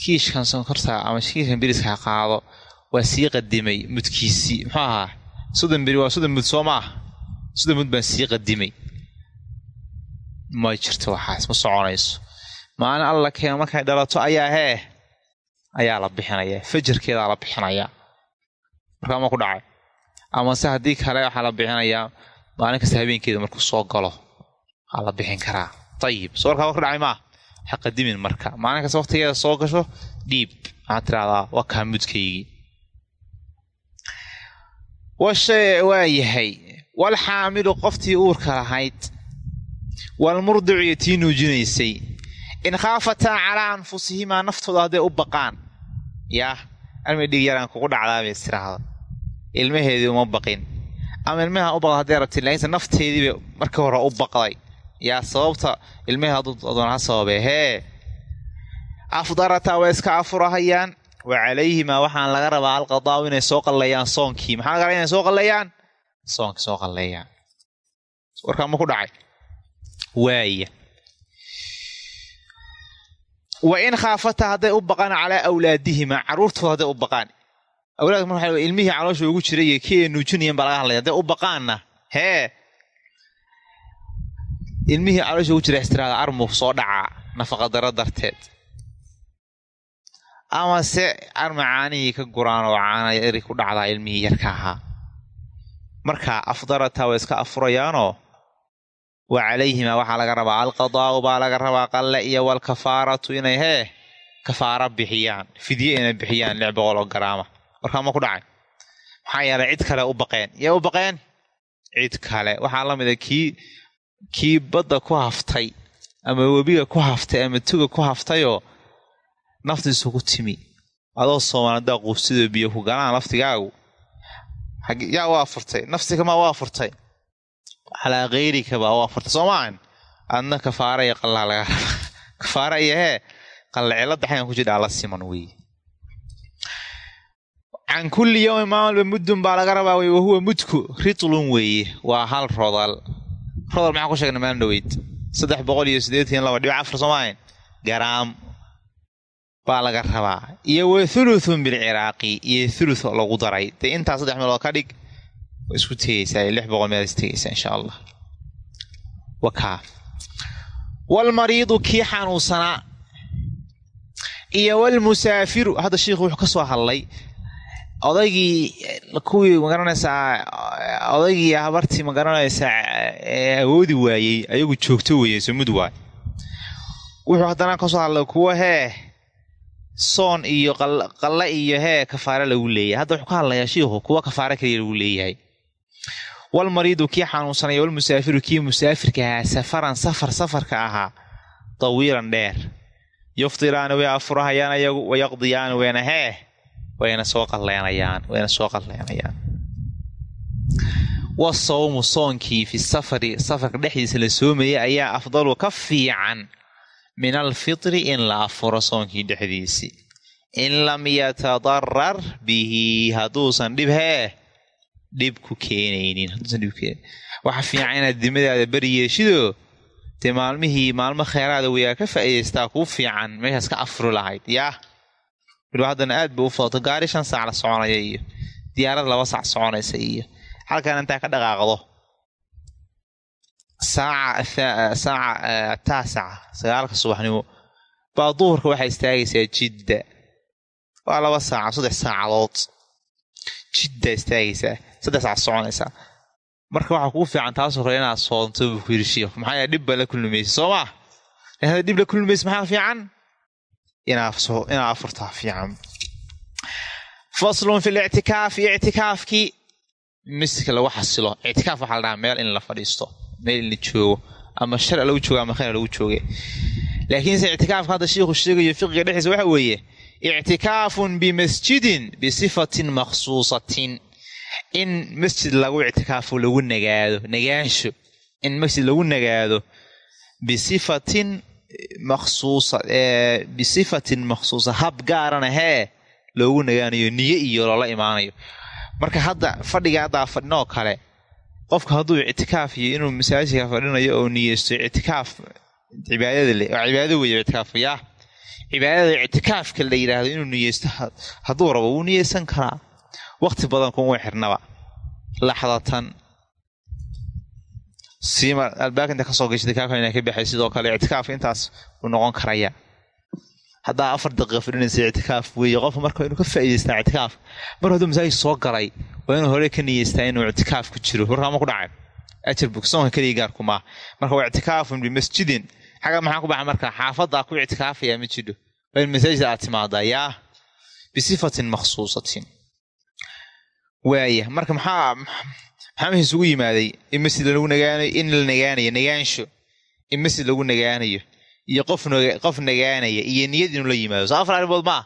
kiishkan sonkorta ama kiishkan beriska ha qaado waa sii qadimay mudkiisii. Muxuu ahaa soddon beri waa soddon mud soo ma ah. Soddon mud baan sii qadimay. Ma jirto waxaas ma soconayso. Maalin alla keeno markay dhalato ayaa hee ayaa la bixinayaa fajarkeedaa la bixinayaa markaa ma ku dhacay. Amase haddii kale waxaa la bixinayaa maalin kasta habeenkeeda markuu soo galo waxaa la bixin karaa. Ayib soo warkaa war ka dhacay maa ha qadimin marka. Maalin kasta waqtigeeda soo gasho dhiib. Maxaad tirahdaa waa kaa mudkaygii waa yahay. Walxaamilu qoftii uurka lahayd. Walmurdicu iyo tii nuujinaysay in khaafataa calaa anfusihimaa naftooda hadday u baqaan. Yaah almay dhig yaraan kugu dhacdaabay istiraahda ilmaheedii uma baqin. Ama ilmaha u baqda hadday rabtin laakiinse nafteediiba markii hore u baqday. Yaa sababta ilmahee hadduu doona ha sababee hee. Afdarataa way iska afurahayaan wa calayhimaa waxaan laga rabaa alqadaau inay soo qalleeyaan soonkii. Maxaa laga rabaa inay soo qalleeyaan soonkii soo qalleeyaan warkaa ma ku dhacay? Waaya. Wa in khaafata hadday u baqaan calaa awlaadihima carruurtooda hadday u baqaan. Awlaadka waxa ilmihii caloosha ugu jiray iyo kii ay nuujinayan baa laga hadlaya. Hadday u baqaanna hee ilmihii caloosha ugu jira istiraada armuu soo dhacaa nafaqadaro darteed amase arma caanihii ka guraan oo caana eri ku dhacdaa ilmihii yarka ahaa marka afdarataa way iska afurayaanoo wa calayhimaa waxaa laga rabaa alqadaa'u baa laga rabaa qalle iyo walkafaaratu inay hee kafaara bixiyaan fidye inay bixiyaan lix boqol oo garaama. Warkaa ma ku dhacay? Maxaa yeelay cid kale u baqeen. Yay u baqeen? Cid kale. Waxaa la mida kii kii badda ku haftay ama webiga ku haftay ama tuga ku haftayoo naftiisu ku timi. Adoo soomaal haddaa quufsidoo biyo ku galaan laftigaagu. Yaa waa furtay. Nafsigama waa furtay. Calaa keyrika baa waa furtay. Soo maahan adna kafaara iyo qallaa laga raba. Kafaara iyo hee qalle cilada xagan ku jidhaa la siman weeye can kulli yowmin maalmalba muddun baa laga rabaa wey wahuwa mudku. Ritlun weeye waa hal rodal. Rodal maxaa ku sheegna maalin dhaweyd saddex boqol iyo siddeetan laba dhibic afar soomaalian. Garaam baa laga rabaa. Iyo wa thuluthun bilciraaqi iyo thuluth lagu daray. Dee intaa saddex meelood ka dhig waa isku tegaysaa lix boqol meelaad is insha allah. Wakaa walmariidu kii xanuunsanaa iyo walmusaafiru hadda sheikhu wuxuu ka soo hadlay odaygii kuwii ma garanaysaa odaygii habartii ma garanaysaa awoodi waayey ayagu joogto weeye sumud waay wuxuu haddana ka soo hadlay kuwa hee soon iyo qalle iyo hee kafaare lagu leeyahay. Hadda wuxuu ka hadlayaa shiikhu kuwa kafaare kaliya lagu leeyahay. Walmariidu kii xanuunsanaya walmusaafiru kii musaafirka ahaa safaran safar safarka ahaa tawiilan dheer. Yuftiraani way afurahayaan ayagu wayaqdiyaani wayna hee wayna soo qaleenayaan wayna soo qaleenayaan wasawmu soonkii fi safari safarka dhexdiisa la soomayay ayaa afdalu ka fiican min alfitri in la afuro soonkii dhexdiisi. In lam yatadarar bihi hadduusan dhib hee dhib ku keenaynin hadduusan dhib waxa fiican inaad dimadaada beri yeeshidoo dee maalmihii maalmo kheeraada wayaa ka faa'iidaystaa kuu fiican meeshaas ka afuri lahayd yaah waliba haddana aad bay u fudato gaari shan saac la soconaya iyo diyaarad laba saac soconaysa iyo. Halkan intaa ka dhaqaaqdo saaca saaca taasaca sagaalka subaxnimo baa duhurka waxaa istaagaysaa jidda waa laba saaca saddex saacadood jidda istaagaysaa saddex saac soconaysaa marka waxaa kuu fiican taasoo kale inaad soonto buu ku yidhi shiikh maxaa yaele dhib baa la kulmaysa soo maa hadda dhib la kulmaysa maxaa fiican inaad afurtaa fiican faslun fi lictikaafi ictikaafkii miska lagu xasilo ictikaaf waxaa la dhahaa meel in la meel la joogo ama sharci lagu joogo ama khayr lagu jooge laakiinse ictikaafka hadda shiikhu sheegayo fiqiga dhexdiisa waxa weeye ictikaafun bimasjidin bisifatin makhsuusatin in masjid lagu ictikaafo lagu nagaado nagaansho in masjid lagu nagaado bisifatin makhsuusa bisifatin makhsuusa hab gaarana hee loogu nagaanayo niyo iyo loola imaanayo marka hadda fadhiga haddaa fadhinoo kale qofka hadduu ictikaaf iyo inuu masaajidka fadhinayo oo niyeysto ictikaaf cibaadada le oo cibaado weeye ictikaafka yaa cibaadada ictikaafka la yidhaahdo inuu niyeysto hadduu rabo wuu niyeysan karaa. Waqti badan kuma xirnaba. Laxdatan. Siima albaabka inta ka soo gashay ictikaafka inaa ka baxay sidoo kale ictikaaf intaas uu noqon karaya haddaa afar daqiiqa fadhinaysa ictikaaf weeye qofka marka inuu ka faa'idaystaa ictikaaf. Mar hadduu masaajid soo galay waa inuu hore ka niyeystaa inuu ictikaaf ku jiro warkaama ku dhacay? Ajar bugsoonka keliya gaarku maa marka waa ictikaafun bimasjidin. Xagga maxaa ku baxa marka? Xaafaddaa ku ictikaafaya ma jidho waa in masaajid aad timaadaa yaa bisifatin makhsuusatin. Waaya marka maxaa maxaa isugu yimaaday? In masjid lagu nagaanayo in la nagaanayo nagaansho. In masjid lagu nagaanayo iyo qof nagaanaya iyo niyad inuu la yimaado. Soo afar arrimood maa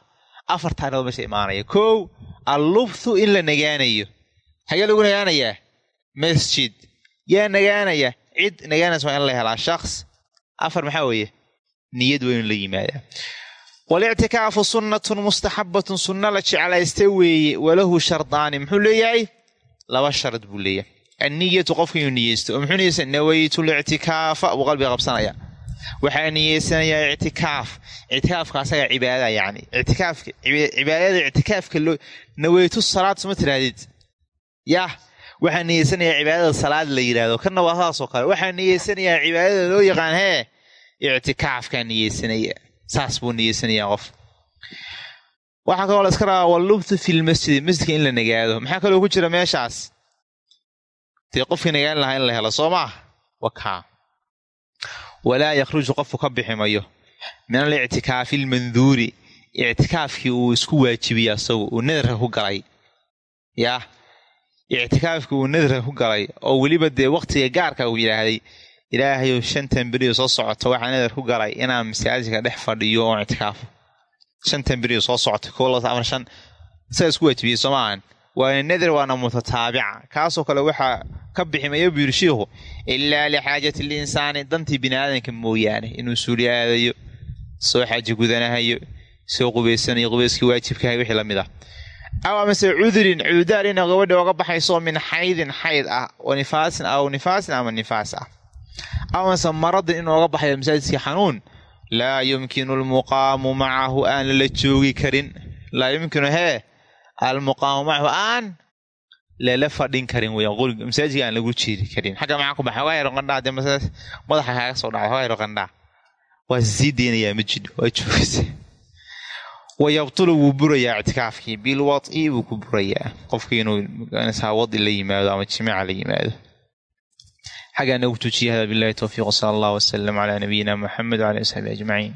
afarta arrimood meesha imaanaya. Kow allubthu in la nagaanayo. Hagee lagu nagaanayaa masjid. Yaa nagaanaya? Cid nagaanaysa waa in la helaa. Shaks afar maxaa weeye? Niyad waa la yimaadaa walictikaafu sunnatun mustaxabatun sunna la jeclaysta weeye. Walahu shardaani. Muxuu leeyahay? Laba shard buu leeyahay. Anniyatu qofka inuu niyeysto. Oo muxuu niyeysa? Nawaytu lictikaafa buu qalbiga qabsanaya waxaa niyeysanayaa ictikaaf. Ictikaafka asaga cibaada yani itikaafka cibaadada ictikaafka loo naweytu salaad suma tirahdid. Yah waxaa niyeysanayaa cibaadada salaad la yidhahdo kana waa saasoo kale. Waxaa niyeysanayaa cibaadada loo yaqaan hee ictikaafkaa niyeysanaya saas buu niyeysanayaa qof. Waxaa kaloo la iska rabaa wallubtu fi masjidka in la nagaado. Maxaa kaloo ku jira meeshaas? Dee qofkii nagaan lahaa in la helo soo maah wakaa walaa yakhruju qofku ka bixi mayo min alictikaafi almanduuri ictikaafkii uu isku waajibiyey asagu uu nadarka ku galay yaa ictikaafkii uu nadarka ku galay oo weliba dee waqtiga gaarka uu yidhaahday ilaahayow shantan beriyo soo socota waxaa nadar ku galay inaan masaajidka dhex fadhiyo oo ictikaafo shantan beriyo soo socota ko afar shan isaga isku waajibiyey soo maahan waana nadar waana mutataabica kaasoo kale waxaa ka biximaya buu shiikhu ilaa lixaajati linsaani dantii bini aadanka mooyaane inuu suuli aadayo soo xaaji gudanahayo soo qubaysanayo qubayskii waajibkahay wixii la mid ah aw amase cudurin cududaar ina gabadha oga baxayso min xaydin xayd ah nifaasin aw nifaasin ama nifaas ah aw amase maradin inuu oga baxayo masaajidkii xanuun laa yumkinu almuqaamu macahu aan lala joogi karin laa yumkinu hee almuqaamu macahu aan lala fadhin karin weyan qoriga masaajidka aan lagu jiiri karin xagga maxaa ku baxa yaro qandhaa dee madaxa kaaga soo dhacay hogaa yaro qandhaa waa sii deynayaa waa joogaysa wayabtulu wuu burayaa ictikaafkii bilwad'i buu ku burayaa qofkii inuu wadi la yimaado ama jimaaca la yimaado xaggaa nagu tujiya hada bilahi towfiiq sala allah wasalam calaa nabiyina muxamed wala ali saxbi ajmaciin